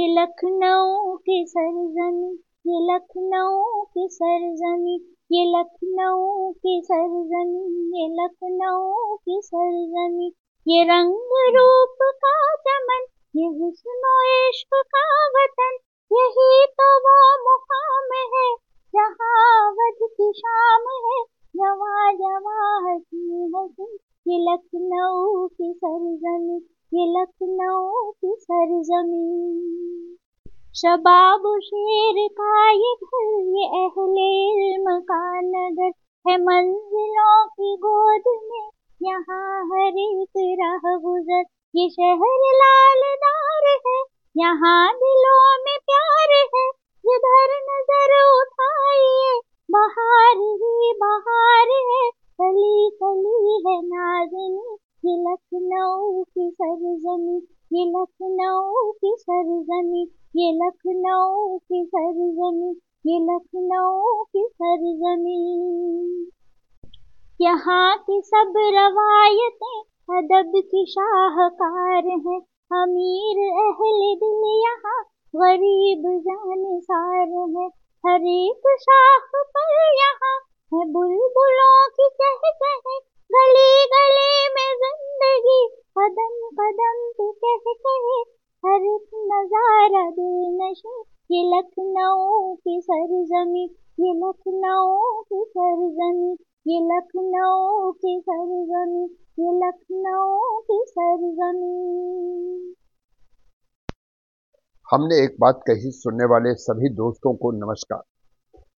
ये लखनऊ की सरजमी, ये लखनऊ की सरजमी, ये लखनऊ की सरजमी, ये लखनऊ की सरजमी। ये रंग रूप का चमन, ये हुस्न इश्क का वतन, यही तो वो मुकाम है जहाँ वध की शाम है। जवा जवा हसी हसी, ये लखनऊ की सरजमी। ये लखनऊ की सरजमी शबाब शेर का ये घर, ये अहले का नगर। है मंजिलों की गोद में, यहाँ हर एक राह गुजर। ये शहर लालदार है, यहाँ दिलों में प्यार ये लखनऊ की सरजमी ये लखनऊ की सरजमी यहाँ की सब रवायतें, अदब की शाहकार है। अमीर अहले दिल यहाँ, गरीब जानसार है। हर एक शाख पर यहाँ है बुलबुलों की कह कहे गली गली में ज़िंदगी, कदम कदम पे कह कहे हर नज़ारा दिल नशे ये लखनऊ की सरजमी, ये लखनऊ की सरजमी, ये लखनऊ की सरजमी, ये लखनऊ की सरजमी। हमने एक बात कही सुनने वाले सभी दोस्तों को नमस्कार।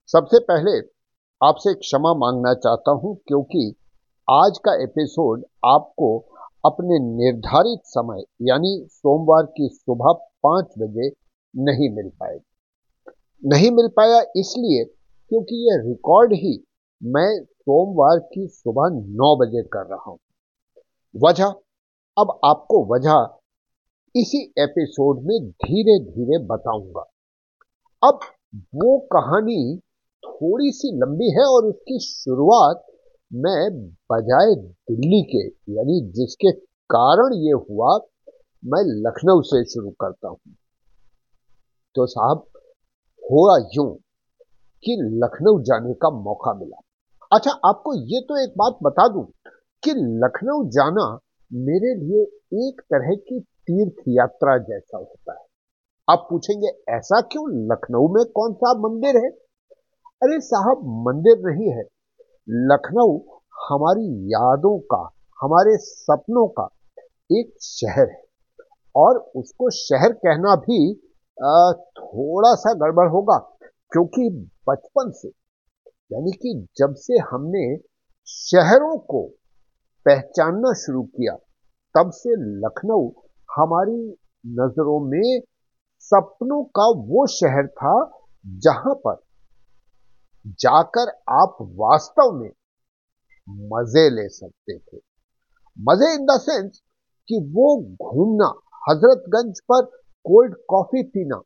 सबसे पहले आपसे क्षमा मांगना चाहता हूँ, क्योंकि आज का एपिसोड आपको अपने निर्धारित समय, यानी सोमवार की सुबह पाँच बजे, नहीं मिल पाएगी नहीं मिल पाया इसलिए क्योंकि यह रिकॉर्ड ही मैं सोमवार की सुबह नौ बजे कर रहा हूँ। वजह? अब आपको वजह इसी एपिसोड में धीरे धीरे बताऊँगा। अब वो कहानी थोड़ी सी लंबी है और उसकी शुरुआत मैं बजाय दिल्ली के, यानी जिसके कारण ये हुआ, मैं लखनऊ से शुरू करता हूँ। तो साहब, हुआ यूँ कि लखनऊ जाने का मौका मिला। अच्छा आपको ये तो एक बात बता दूँ कि लखनऊ जाना मेरे लिए एक तरह की तीर्थ यात्रा जैसा होता है। आप पूछेंगे, ऐसा क्यों? लखनऊ में कौन सा मंदिर है? अरे साहब, मंदिर नहीं है। लखनऊ हमारी यादों का, हमारे सपनों का एक शहर है। और उसको शहर कहना भी थोड़ा सा गड़बड़ होगा, क्योंकि बचपन से, यानी कि जब से हमने शहरों को पहचानना शुरू किया, तब से लखनऊ हमारी नज़रों में सपनों का वो शहर था जहाँ पर जाकर आप वास्तव में मज़े ले सकते थे। मज़े इन द सेंस कि वो घूमना, हजरतगंज पर कोल्ड कॉफ़ी पीना,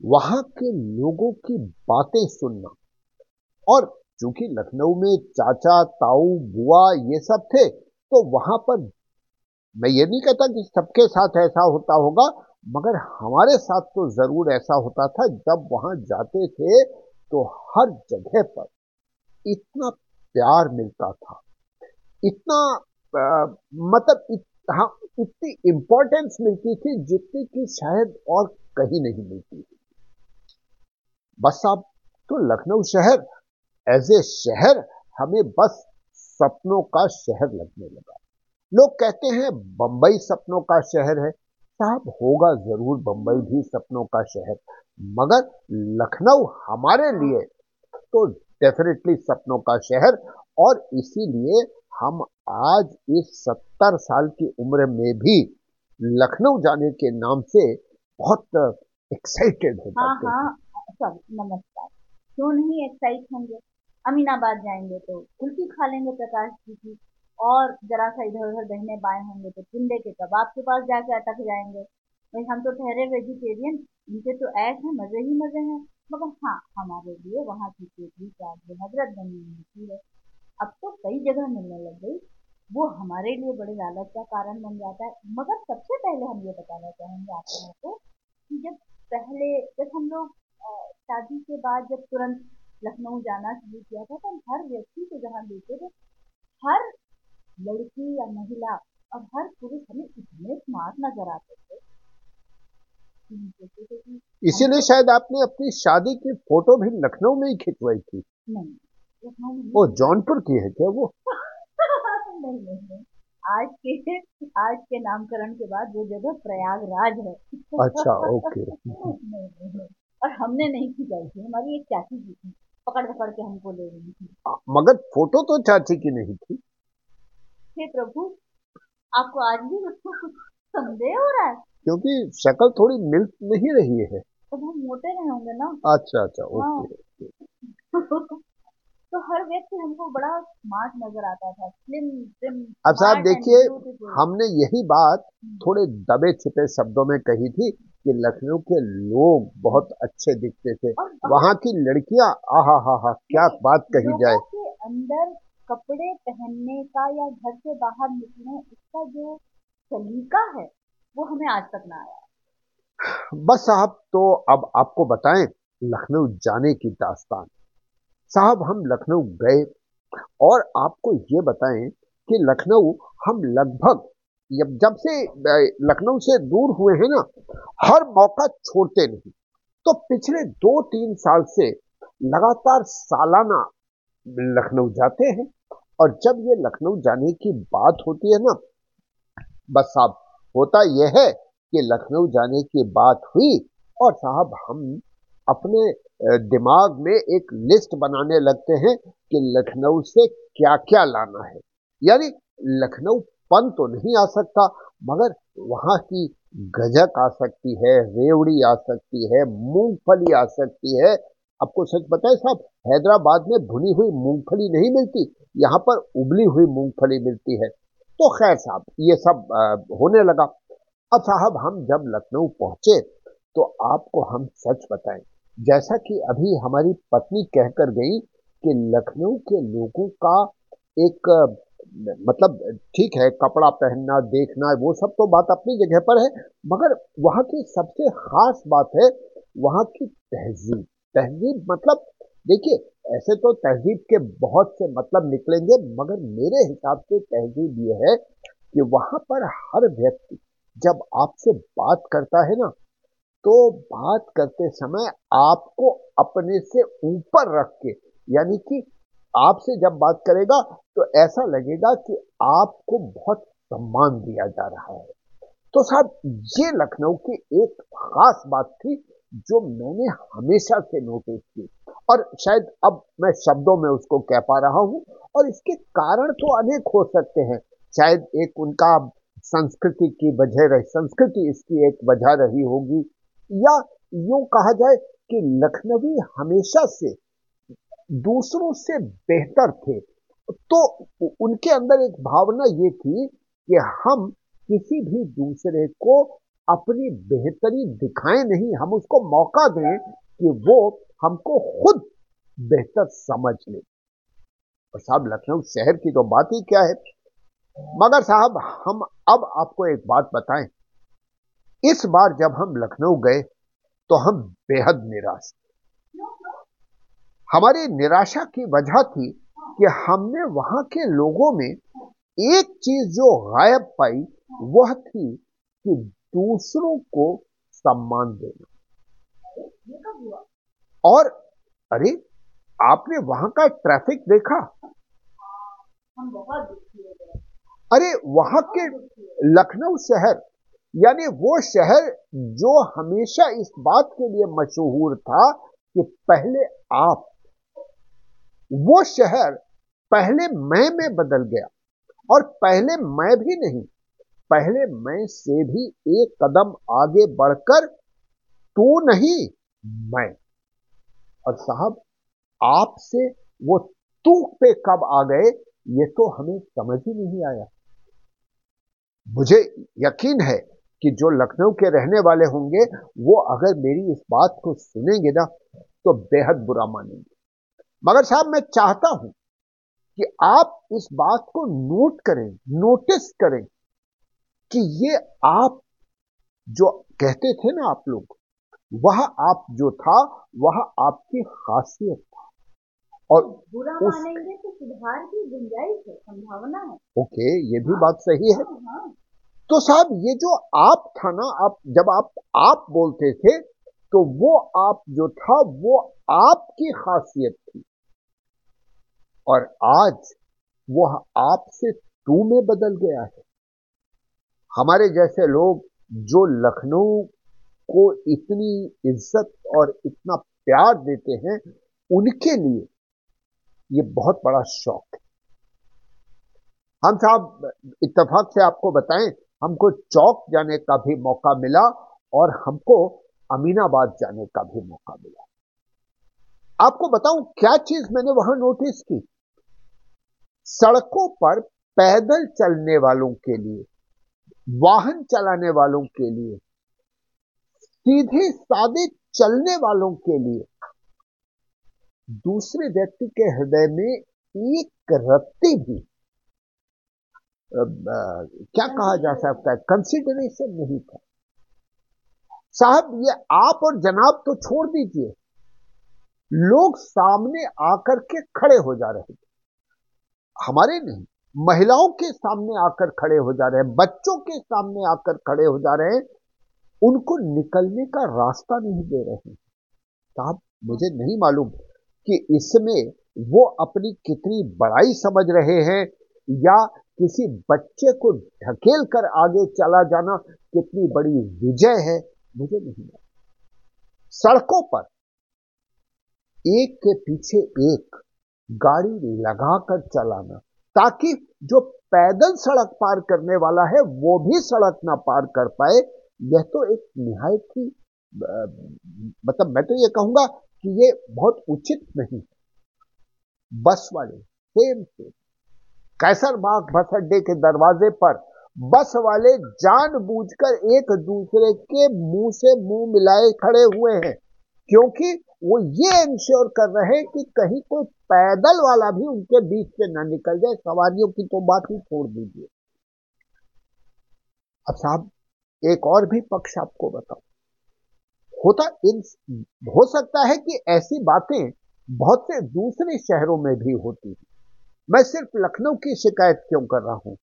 वहाँ के लोगों की बातें सुनना। और चूँकि लखनऊ में चाचा, ताऊ, बुआ ये सब थे तो वहाँ पर मैं ये नहीं कहता कि सबके साथ ऐसा होता होगा, मगर हमारे साथ तो ज़रूर ऐसा होता था जब वहाँ जाते थे तो हर जगह पर इतना प्यार मिलता था। इतना आ, मतलब इत, हाँ इतनी इंपॉर्टेंस मिलती थी जितनी कि शायद और कहीं नहीं मिलती थी। बस साहब तो लखनऊ शहर एज ए शहर हमें बस सपनों का शहर लगने लगा। लोग कहते हैं बंबई सपनों का शहर है। साहब होगा ज़रूर बंबई भी सपनों का शहर। मगर लखनऊ हमारे लिए तो डेफिनेटली सपनों का शहर और इसीलिए हम आज इस सत्तर साल की उम्र में भी लखनऊ जाने के नाम से बहुत एक्साइटेड हो जाते हाँ। हाँ नमस्कार। क्यों नहीं एक्साइट होंगे? अमीनाबाद जाएँगे तो कुल्फी खा लेंगे प्रकाश जी की और जरा सा इधर उधर बहने बाएँ होंगे तो चिंडे के कबाब के पास जाके अटक जाएँगे। भाई हम तो ठहरे वेजिटेरियन इनके तो ऐश है, मज़े ही मज़े हैं। मगर हाँ हमारे लिए वहाँ की केतली हज़रत बनी मिलती है अब तो कई जगह मिलने लग गई। वो हमारे लिए बड़े लालच का कारण बन जाता है। मगर सबसे पहले हम ये बताना चाहेंगे आप लोगों को कि जब पहले, जब हम लोग शादी के बाद जब तुरंत लखनऊ जाना शुरू किया था तो हम हर व्यक्ति को जहाँ देखे थे, हर लड़की या महिला और हर पुरुष हमें इतने स्मार्ट नज़र आते थे। इसीलिए शायद आपने अपनी शादी की फ़ोटो भी लखनऊ में ही खिंचवाई थी। वो जौनपुर की है क्या वो? नहीं नहीं नहीं। आज के आज के नामकरण के बाद वो जगह प्रयागराज है। अच्छा ओके। और हमने नहीं खिंचाई थी हमारी एक चाची जी थी। पकड़ पकड़ के हमको ले रही थी। मगर फ़ोटो तो चाची की नहीं थी। हे प्रभु आपको आज भी उसको कुछ संदेह हो रहा है? क्योंकि शक्ल थोड़ी मिल नहीं रही है। तो हम मोटे रहे होंगे ना। अच्छा अच्छा ओके तो हर व्यक्ति हमको बड़ा स्मार्ट नज़र आता था। स्लिम स्लिम अब साहब देखिए हमने यही बात थोड़े दबे छिपे शब्दों में कही थी कि लखनऊ के लोग बहुत अच्छे दिखते थे। वहाँ की लड़कियाँ आहा हा हा क्या बात कही जाए। के अंदर कपड़े पहनने का या घर से बाहर निकलने इसका जो सलीका है वो हमें आज तक ना आया। बस साहब तो अब आपको बताएँ, लखनऊ जाने की दास्तान। साहब, हम लखनऊ गए और आपको ये बताएँ कि लखनऊ, हम लगभग, जब से लखनऊ से दूर हुए हैं ना, हर मौका छोड़ते नहीं। तो पिछले दो तीन साल से लगातार सालाना लखनऊ जाते हैं और जब ये लखनऊ जाने की बात होती है ना, बस साहब होता यह है कि लखनऊ जाने की बात हुई और साहब हम अपने दिमाग में एक लिस्ट बनाने लगते हैं कि लखनऊ से क्या क्या लाना है। यानी लखनऊ पन तो नहीं आ सकता, मगर वहाँ की गजक आ सकती है, रेवड़ी आ सकती है, मूंगफली आ सकती है। आपको सच बताए साहब, हैदराबाद में भुनी हुई मूंगफली नहीं मिलती, यहाँ पर उबली हुई मूंगफली मिलती है। तो खैर साहब, ये सब होने लगा। अब साहब, हम जब लखनऊ पहुँचे तो आपको हम सच बताएँ, जैसा कि अभी हमारी पत्नी कहकर गई कि लखनऊ के लोगों का एक मतलब ठीक है, कपड़ा पहनना, देखना, वो सब तो बात अपनी जगह पर है, मगर वहाँ की सबसे खास बात है, वहाँ की तहजीब। तहजीब मतलब देखिए ऐसे तो तहजीब के बहुत से मतलब निकलेंगे, मगर मेरे हिसाब से तहजीब ये है कि वहाँ पर हर व्यक्ति जब आपसे बात करता है ना तो बात करते समय आपको अपने से ऊपर रख के, यानी कि आपसे जब बात करेगा तो ऐसा लगेगा कि आपको बहुत सम्मान दिया जा रहा है। तो साहब, ये लखनऊ की एक खास बात थी जो मैंने हमेशा से नोटिस की। और शायद अब मैं शब्दों में उसको कह पा रहा हूँ, और इसके कारण तो अनेक हो सकते हैं। शायद एक उनका संस्कृति की वजह रही, संस्कृति इसकी एक वजह रही होगी, या यूँ कहा जाए कि लखनवी हमेशा से दूसरों से बेहतर थे। तो उनके अंदर एक भावना ये थी कि हम किसी भी दूसरे को अपनी बेहतरी दिखाएँ नहीं, हम उसको मौका दें कि वो हमको खुद बेहतर समझ ले और साहब लखनऊ शहर की तो बात ही क्या है? मगर साहब, हम अब आपको एक बात बताएँ। इस बार जब हम लखनऊ गए तो हम बेहद निराश थे। हमारी निराशा की वजह थी कि हमने वहाँ के लोगों में एक चीज़ जो गायब पाई, वह थी कि दूसरों को सम्मान देना। और अरे आपने वहाँ का ट्रैफ़िक देखा? अरे, वहाँ के लखनऊ शहर, यानी वो शहर जो हमेशा इस बात के लिए मशहूर था कि पहले आप, वो शहर पहले मैं में बदल गया। और पहले मैं भी नहीं, पहले मैं से भी एक कदम आगे बढ़कर तू नहीं, मैं। और साहब आपसे वो तू पे कब आ गए, ये तो हमें समझ ही नहीं आया। मुझे यकीन है कि जो लखनऊ के रहने वाले होंगे, वो अगर मेरी इस बात को सुनेंगे ना तो बेहद बुरा मानेंगे। मगर साहब, मैं चाहता हूँ कि आप इस बात को नोट करें, नोटिस करें कि ये आप जो कहते थे ना आप लोग, वह आप जो था, वह आपकी खासियत था। और बुरा मानेंगे तो सुधार की गुंजाइश है संभावना है। ओके ये भी हाँ, बात सही है। हाँ, हाँ। तो साहब ये जो आप था ना आप जब आप आप बोलते थे तो वो आप जो था वो आपकी खासियत थी। और आज वह आपसे तू में बदल गया है। हमारे जैसे लोग जो लखनऊ को इतनी इज़्ज़त और इतना प्यार देते हैं उनके लिए ये बहुत बड़ा शौक है। हम साहब इतफाक से आपको बताएँ, हमको चौक जाने का भी मौका मिला और हमको अमीनाबाद जाने का भी मौका मिला। आपको बताऊँ क्या चीज़ मैंने वहाँ नोटिस की? सड़कों पर पैदल चलने वालों के लिए, वाहन चलाने वालों के लिए, सीधे सादे चलने वालों के लिए दूसरे व्यक्ति के हृदय में एक रत्ती भी आ, क्या कहा जा सकता है? कंसिडरेशन नहीं था। साहब ये आप और जनाब तो छोड़ दीजिए। लोग सामने आकर के खड़े हो जा रहे थे हमारे नहीं महिलाओं के सामने आकर खड़े हो जा रहे हैं बच्चों के सामने आकर खड़े हो जा रहे हैं। उनको निकलने का रास्ता नहीं दे रहे साहब मुझे नहीं मालूम। कि इसमें वो अपनी कितनी बड़ाई समझ रहे हैं या किसी बच्चे को ढकेल कर आगे चला जाना कितनी बड़ी विजय है, मुझे नहीं मालूम सड़कों पर एक के पीछे एक गाड़ी लगाकर चलाना, ताकि जो पैदल सड़क पार करने वाला है वो भी सड़क ना पार कर पाए, यह तो एक निहायत ही मतलब मैं तो ये कहूँगा कि ये बहुत उचित नहीं है। बस वाले, सेम सेम कैसरबाग बस अड्डे के दरवाजे पर बस वाले जानबूझकर एक दूसरे के मुँह से मुँह मिलाए खड़े हुए हैं, क्योंकि वो ये इंश्योर कर रहे हैं कि कहीं कोई पैदल वाला भी उनके बीच से ना निकल जाए। सवारियों की तो बात ही छोड़ दीजिए। अब साहब, एक और भी पक्ष आपको बताओ होता इन, हो सकता है कि ऐसी बातें बहुत से दूसरे शहरों में भी होती हैं। मैं सिर्फ़ लखनऊ की शिकायत क्यों कर रहा हूँ?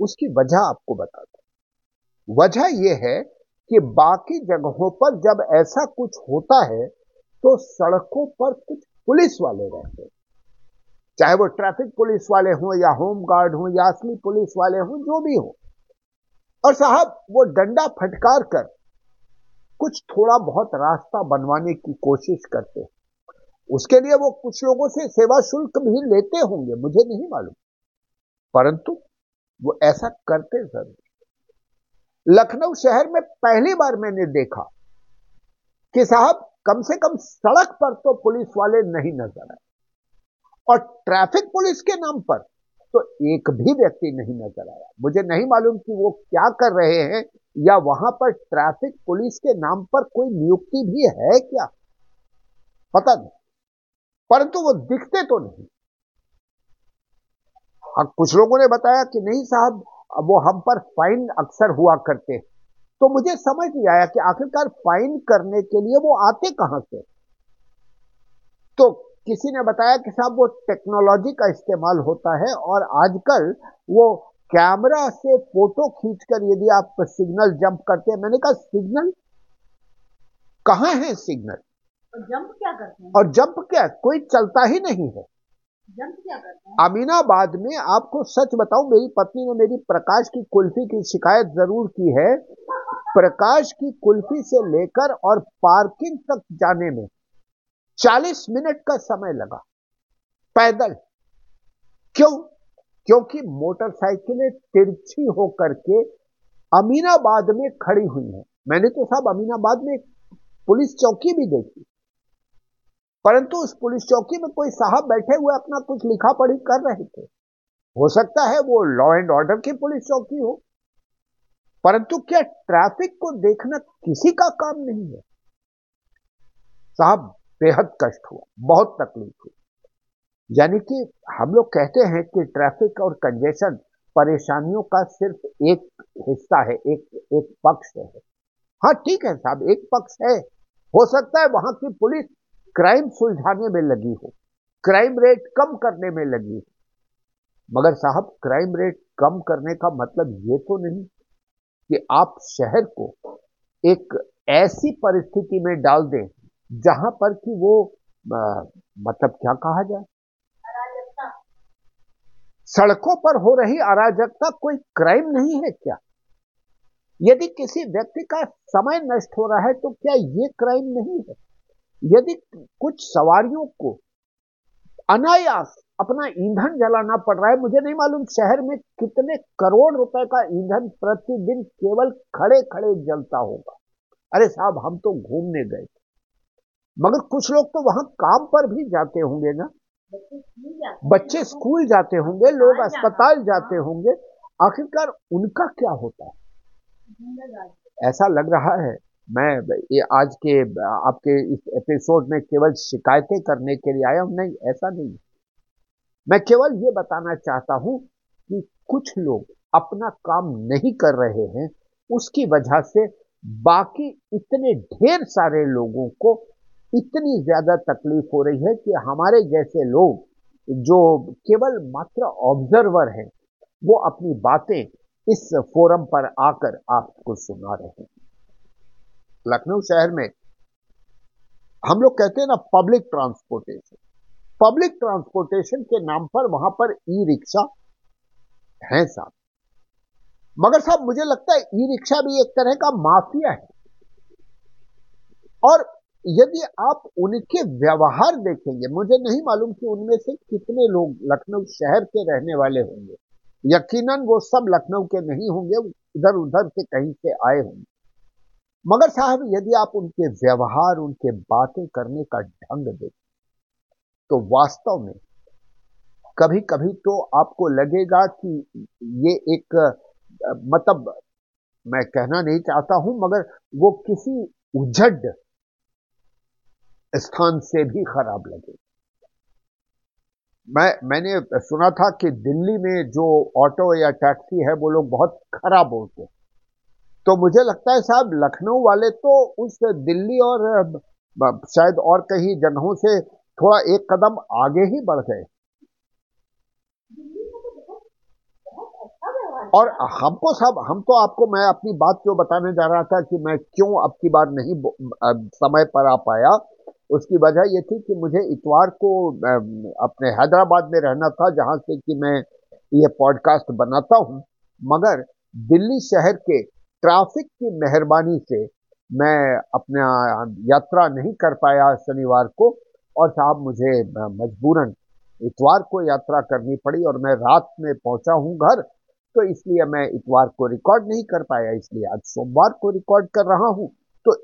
उसकी वजह आपको बताता हूँ वजह यह है कि बाकी जगहों पर जब ऐसा कुछ होता है तो सड़कों पर कुछ पुलिस वाले रहते हैं। चाहे वो ट्रैफ़िक पुलिस वाले हों, या होम गार्ड हों, या असली पुलिस वाले हों, जो भी हो। और साहब, वो डंडा फटकार कर कुछ थोड़ा बहुत रास्ता बनवाने की कोशिश करते हैं। उसके लिए वो कुछ लोगों से सेवा शुल्क भी लेते होंगे, मुझे नहीं मालूम। परंतु वो ऐसा करते ज़रूर। लखनऊ शहर में पहली बार मैंने देखा कि साहब, कम से कम सड़क पर तो पुलिस वाले नहीं नज़र आए। और ट्रैफ़िक पुलिस के नाम पर तो एक भी व्यक्ति नहीं नज़र आया। मुझे नहीं मालूम कि वो क्या कर रहे हैं या वहाँ पर ट्रैफ़िक पुलिस के नाम पर कोई नियुक्ति भी है क्या? पता नहीं। परंतु वो दिखते तो नहीं। हाँ कुछ लोगों ने बताया कि नहीं साहब वो हम पर फाइन अक्सर हुआ करते तो मुझे समझ नहीं आया कि आखिरकार फाइन करने के लिए वो आते कहाँ से? तो किसी ने बताया कि साहब, वो टेक्नोलॉजी का इस्तेमाल होता है और आजकल वो कैमरा से फ़ोटो खींचकर यदि आप सिग्नल जंप करते हैं मैंने कहा सिग्नल? कहाँ है सिग्नल? और जंप क्या करते हैं? और जंप क्या? कोई चलता ही नहीं है। जंप क्या करते हैं? अमीनाबाद में आपको सच बताऊँ मेरी पत्नी ने मेरी प्रकाश की कुल्फी की शिकायत ज़रूर की है। प्रकाश की कुल्फी से लेकर और पार्किंग तक जाने में 40 मिनट का समय लगा। पैदल। क्यों? क्योंकि मोटरसाइकिलें तिरछी होकर के अमीनाबाद में खड़ी हुई हैं। मैंने तो साहब अमीनाबाद में पुलिस चौकी भी देखी। परंतु उस पुलिस चौकी में कोई साहब बैठे हुए अपना कुछ लिखा पढ़ी कर रहे थे। हो सकता है वो लॉ एंड ऑर्डर की पुलिस चौकी हो। परंतु क्या ट्रैफ़िक को देखना किसी का काम नहीं है? साहब, बेहद कष्ट हुआ, बहुत तकलीफ़ हुई। यानी कि हम लोग कहते हैं कि ट्रैफ़िक और कंजेशन परेशानियों का सिर्फ़ एक हिस्सा है एक एक पक्ष है। हाँ ठीक है साहब एक पक्ष है। हो सकता है वहाँ की पुलिस क्राइम सुलझाने में लगी हो क्राइम रेट कम करने में लगी हो। मगर साहब क्राइम रेट कम करने का मतलब ये तो नहीं कि आप शहर को एक ऐसी परिस्थिति में डाल दें जहाँ पर कि वो आ, मतलब क्या कहा जाए? सड़कों पर हो रही अराजकता कोई क्राइम नहीं है क्या? यदि किसी व्यक्ति का समय नष्ट हो रहा है तो क्या ये क्राइम नहीं है? यदि कुछ सवारियों को अनायास अपना ईंधन जलाना पड़ रहा है, मुझे नहीं मालूम शहर में कितने करोड़ रुपए का ईंधन प्रतिदिन केवल खड़े खड़े जलता होगा। अरे साहब, हम तो घूमने गए मगर कुछ लोग तो वहाँ काम पर भी जाते होंगे ना। बच्चे स्कूल जाते होंगे लोग अस्पताल जाते होंगे आखिरकार उनका क्या होता है? ऐसा लग रहा है मैं ये आज के आपके इस एपिसोड में केवल शिकायतें करने के लिए आया हूँ। नहीं ऐसा नहीं मैं केवल ये बताना चाहता हूँ कि कुछ लोग अपना काम नहीं कर रहे हैं उसकी वजह से बाकी इतने ढेर सारे लोगों को इतनी ज़्यादा तकलीफ़ हो रही है कि हमारे जैसे लोग जो केवल मात्र ऑब्जर्वर हैं, वो अपनी बातें इस फोरम पर आकर आपको सुना रहे हैं। लखनऊ शहर में हम लोग कहते हैं ना पब्लिक ट्रांसपोर्टेशन पब्लिक ट्रांसपोर्टेशन के नाम पर वहाँ पर ई रिक्शा है साहब। मगर साहब, मुझे लगता है ई रिक्शा भी एक तरह का माफिया है। और यदि आप उनके व्यवहार देखेंगे, मुझे नहीं मालूम कि उनमें से कितने लोग लखनऊ शहर के रहने वाले होंगे। यकीनन वो सब लखनऊ के नहीं होंगे, इधर उधर से कहीं से आए होंगे। मगर साहब, यदि आप उनके व्यवहार, उनके बातें करने का ढंग देखें तो वास्तव में कभी कभी तो आपको लगेगा कि ये एक मतलब मैं कहना नहीं चाहता हूँ, मगर वो किसी उजड़ स्थान से भी खराब लगे। मैं, मैंने सुना था कि दिल्ली में जो ऑटो या टैक्सी है, वो लोग बहुत खराब होते तो मुझे लगता है साहब, लखनऊ वाले तो उस दिल्ली और शायद और कहीं जगहों से थोड़ा एक कदम आगे ही बढ़ गए। और हमको सब हम तो आपको, मैं अपनी बात जो बताने जा रहा था कि मैं क्यों अब की बार नहीं समय पर आ पाया? उसकी वजह यह थी कि मुझे इतवार को अपने हैदराबाद में रहना था, जहाँ से कि मैं ये पॉडकास्ट बनाता हूँ। मगर दिल्ली शहर के ट्रैफ़िक की मेहरबानी से मैं अपना यात्रा नहीं कर पाया शनिवार को, और साहब मुझे मजबूरन इतवार को यात्रा करनी पड़ी, और मैं रात में पहुँचा हूँ घर तो इसलिए मैं इतवार को रिकॉर्ड नहीं कर पाया। इसलिए आज सोमवार को रिकॉर्ड कर रहा हूँ। तो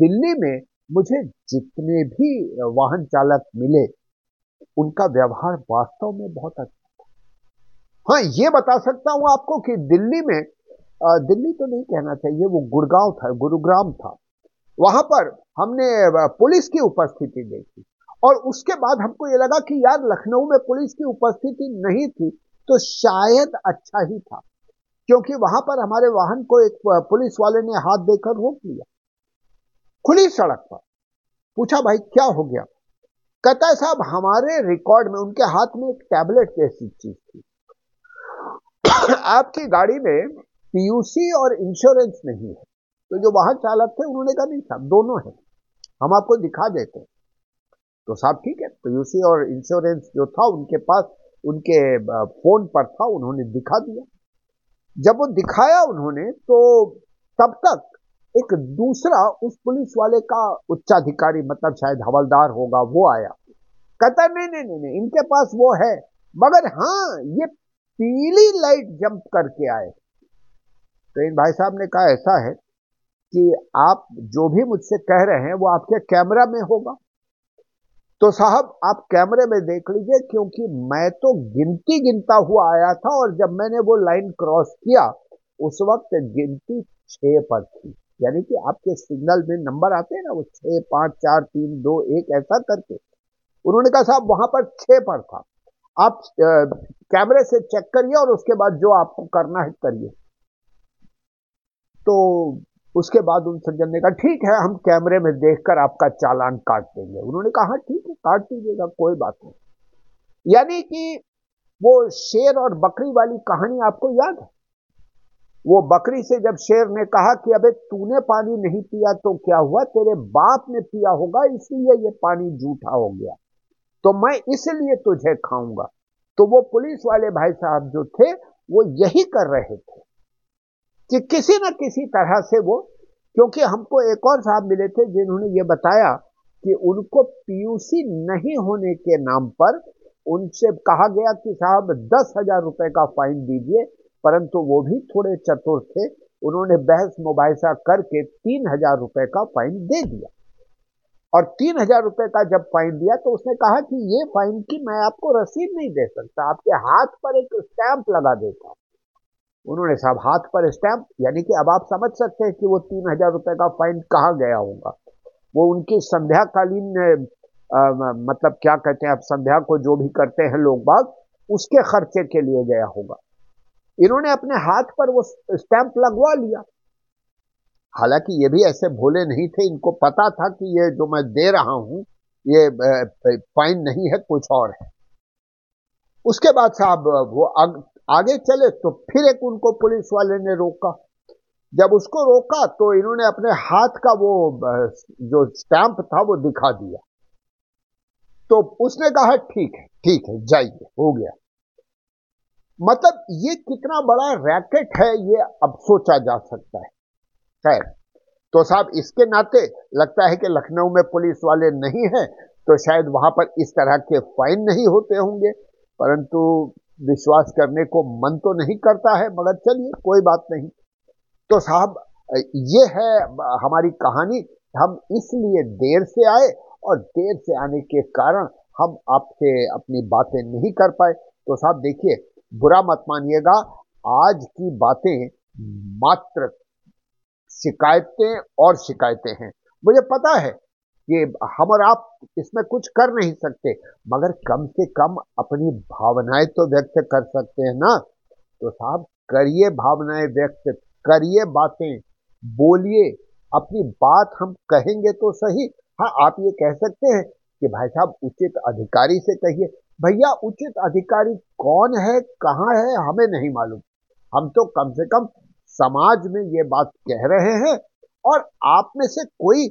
दिल्ली में मुझे जितने भी वाहन चालक मिले, उनका व्यवहार वास्तव में बहुत अच्छा था। हाँ ये बता सकता हूँ आपको कि दिल्ली में दिल्ली तो नहीं कहना चाहिए, वो गुड़गांव था, गुरुग्राम था। वहाँ पर हमने पुलिस की उपस्थिति देखी। और उसके बाद हमको ये लगा कि यार, लखनऊ में पुलिस की उपस्थिति नहीं थी तो शायद अच्छा ही था। क्योंकि वहाँ पर हमारे वाहन को एक पुलिस वाले ने हाथ देकर रोक लिया। खुली सड़क पर। पूछा, भाई, क्या हो गया? कहता है, साहब, हमारे रिकॉर्ड में उनके हाथ में एक टैबलेट जैसी चीज़ थी। आपकी गाड़ी में पीयूसी और इंश्योरेंस नहीं है। तो जो वाहन चालक थे, उन्होंने कहा, नहीं साहब, दोनों है। हम आपको दिखा देते हैं। तो साहब, ठीक है पीयूसी और इंश्योरेंस जो था, उनके पास, उनके फ़ोन पर था, उन्होंने दिखा दिया। जब वो दिखाया उन्होंने तो तब तक एक दूसरा उस पुलिस वाले का उच्चाधिकारी मतलब शायद हवलदार होगा, वो आया। कहता नहीं नहीं नहीं नहीं, इनके पास वो है। मगर हाँ ये पीली लाइट जंप करके आए। तो इन भाई साहब ने कहा, ऐसा है कि आप जो भी मुझसे कह रहे हैं, वो आपके कैमरा में होगा। तो साहब, आप कैमरे में देख लीजिए, क्योंकि मैं तो गिनती गिनता हुआ आया था, और जब मैंने वो लाइन क्रॉस किया, उस वक्त गिनती छह पर थी। यानी कि आपके सिग्नल में नंबर आते हैं ना वो छह पाँच चार तीन दो एक ऐसा करके। उन्होंने कहा साहब वहाँ पर छह पर था। आप कैमरे से चेक करिए और उसके बाद जो आपको करना है करिए। तो उसके बाद उन सज्जन ने कहा ठीक है हम कैमरे में देखकर आपका चालान काट देंगे। उन्होंने कहा हाँ, ठीक है काट दीजिएगा कोई बात नहीं। यानी कि वो शेर और बकरी वाली कहानी आपको याद है? वो बकरी से जब शेर ने कहा कि अबे तूने पानी नहीं पिया तो क्या हुआ? तेरे बाप ने पिया होगा, इसलिए ये पानी जूठा हो गया। तो मैं इसलिए तुझे खाऊँगा। तो वो पुलिस वाले भाई साहब जो थे, वो यही कर रहे थे कि किसी न किसी तरह से वो, क्योंकि हमको एक और साहब मिले थे जिन्होंने ये बताया कि उनको पीयूसी नहीं होने के नाम पर उनसे कहा गया कि साहब, दस हज़ार रुपए का फाइन दीजिए परंतु वो भी थोड़े चतुर थे। उन्होंने बहस मुबासा करके तीन हज़ार रुपए का फाइन दे दिया। और तीन हज़ार रुपए का जब फाइन दिया तो उसने कहा कि ये फाइन की मैं आपको रसीद नहीं दे सकता, आपके हाथ पर एक स्टैंप लगा देता उन्होंने साहब हाथ पर स्टैंप यानी कि अब आप समझ सकते हैं कि वो तीन हज़ार रुपए का फाइन कहाँ गया होगा। वो उनकी संध्याकालीन मतलब क्या कहते हैं, अब संध्या को जो भी करते हैं लोग बाग, उसके खर्चे के लिए गया होगा। इन्होंने अपने हाथ पर वो स्टैंप लगवा लिया। हालाँकि ये भी ऐसे भोले नहीं थे इनको पता था कि ये जो मैं दे रहा हूँ ये फाइन नहीं है कुछ और है। उसके बाद साहब वो आग, आगे चले तो फिर एक उनको पुलिस वाले ने रोका। जब उसको रोका तो इन्होंने अपने हाथ का वो जो स्टैंप था वो दिखा दिया। तो उसने कहा ठीक है ठीक है जाइए हो गया। मतलब ये कितना बड़ा रैकेट है ये अब सोचा जा सकता है। खैर तो साहब इसके नाते लगता है कि लखनऊ में पुलिस वाले नहीं हैं तो शायद वहाँ पर इस तरह के फाइन नहीं होते होंगे, परंतु विश्वास करने को मन तो नहीं करता है, मगर चलिए, कोई बात नहीं। तो साहब, ये है हमारी कहानी, हम इसलिए देर से आए और देर से आने के कारण हम आपसे अपनी बातें नहीं कर पाए। तो साहब देखिए बुरा मत मानिएगा। आज की बातें मात्र शिकायतें और शिकायतें हैं। मुझे पता है कि हम और आप इसमें कुछ कर नहीं सकते, मगर कम से कम अपनी भावनाएँ तो व्यक्त कर सकते हैं ना। तो साहब, करिए भावनाएँ व्यक्त, करिए बातें, बोलिए। अपनी बात हम कहेंगे तो सही। हाँ आप ये कह सकते हैं कि भाई साहब, उचित अधिकारी से कहिए। भैया उचित अधिकारी कौन है कहाँ है हमें नहीं मालूम। हम तो कम से कम समाज में ये बात कह रहे हैं और आप में से कोई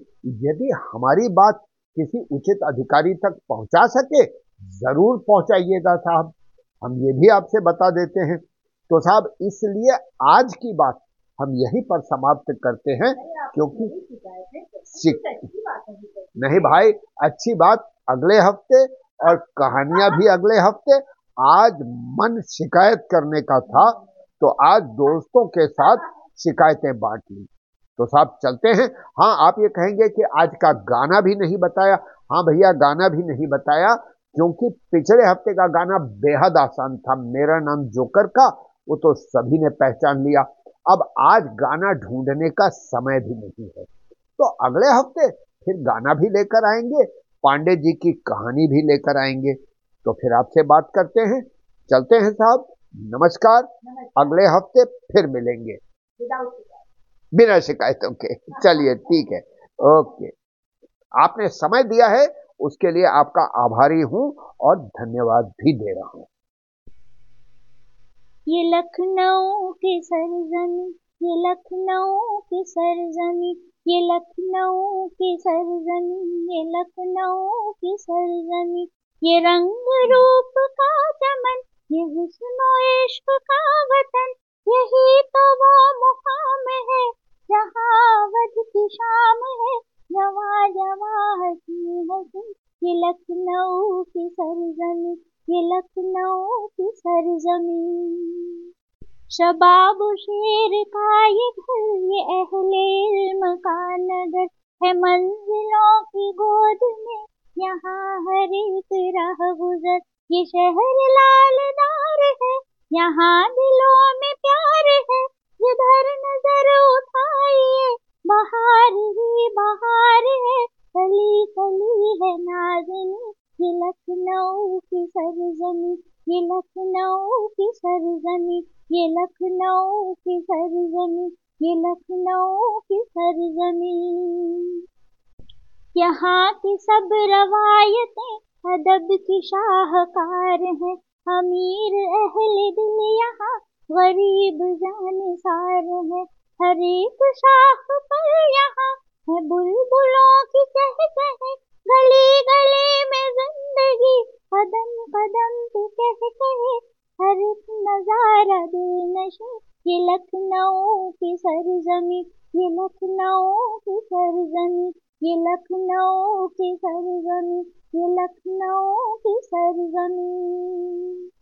यदि हमारी बात किसी उचित अधिकारी तक पहुँचा सके ज़रूर पहुंचाइएगा साहब। हम ये भी आपसे बता देते हैं। तो साहब इसलिए आज की बात हम यहीं पर समाप्त करते हैं क्योंकि नहीं भाई अच्छी बात अगले हफ़्ते और कहानियाँ भी अगले हफ़्ते। आज मन शिकायत करने का था तो आज दोस्तों के साथ शिकायतें बांट ली। तो साहब चलते हैं। हाँ आप ये कहेंगे कि आज का गाना भी नहीं बताया। हाँ भैया, गाना भी नहीं बताया, क्योंकि पिछले हफ़्ते का गाना बेहद आसान था। मेरा नाम जोकर का, वो तो सभी ने पहचान लिया। अब आज गाना ढूँढने का समय भी नहीं है। तो अगले हफ़्ते फिर गाना भी लेकर आएँगे। पांडे जी की कहानी भी लेकर आएँगे। तो फिर आपसे बात करते हैं। चलते हैं साहब। नमस्कार। अगले हफ़्ते फिर मिलेंगे। बिना शिकायतों के। चलिए ठीक है। ओके। आपने समय दिया है उसके लिए आपका आभारी हूँ और धन्यवाद भी दे रहा हूँ। ये लखनऊ की सरजमी ये लखनऊ की सरजमी, ये लखनऊ की सरजमी, ये लखनऊ की सरजमी। ये रंग रूप का चमन, ये हुस्न इश्क का वतन, यही तो वो मुकाम है जहाँ वध की शाम है। जवा जवा हसी हसी ये लखनऊ की सरजमी, ये लखनऊ की सरजमी। शबाब शेर का ये घर ये अहले इल्म का नगर है मंजिलों की गोद में। यहाँ हर एक राह गुजर। ये शहर लालदार है। यहाँ दिलों में प्यार है। जिधर नज़र उठाइए, बाहर ही बाहर है। कली कली है नाजनी, ये लखनऊ की सरजमी। ये लखनऊ की सरजमी, ये लखनऊ की सरजमी, ये लखनऊ की सरजमी। यहाँ की सब रवायतें अदब की शाहकार है। अमीर अहले दिल यहाँ गरीब जानसार है। हर एक शाख पर यहाँ है बुलबुलों की कह कह गली गली में ज़िंदगी, कदम कदम पे कह कहे, हर नज़ारा दिल नशे ये लखनऊ की सरजमी, ये लखनऊ की सरजमी, ये लखनऊ की सरजमी, ये लखनऊ की सरजमी।